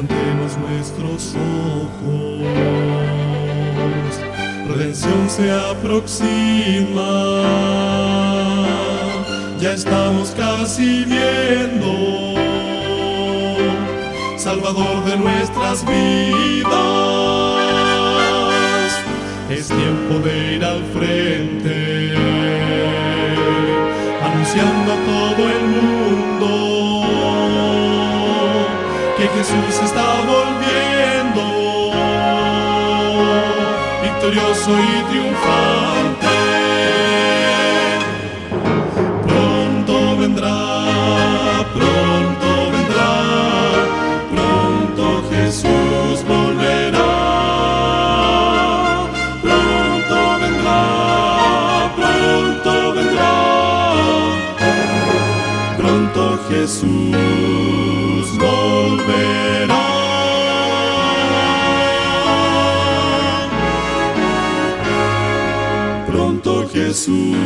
levantemos nuestros ojos. Redención se aproxima, ya estamos casi viendo. Salvador de nuestras vidas, es tiempo de ir al frente, anunciando a todo el mundo Jesús está volviendo, victorioso y triunfante. Pronto vendrá, pronto vendrá, pronto Jesús volverá. Pronto vendrá, pronto vendrá, pronto Jesús volverá. Pronto Jesús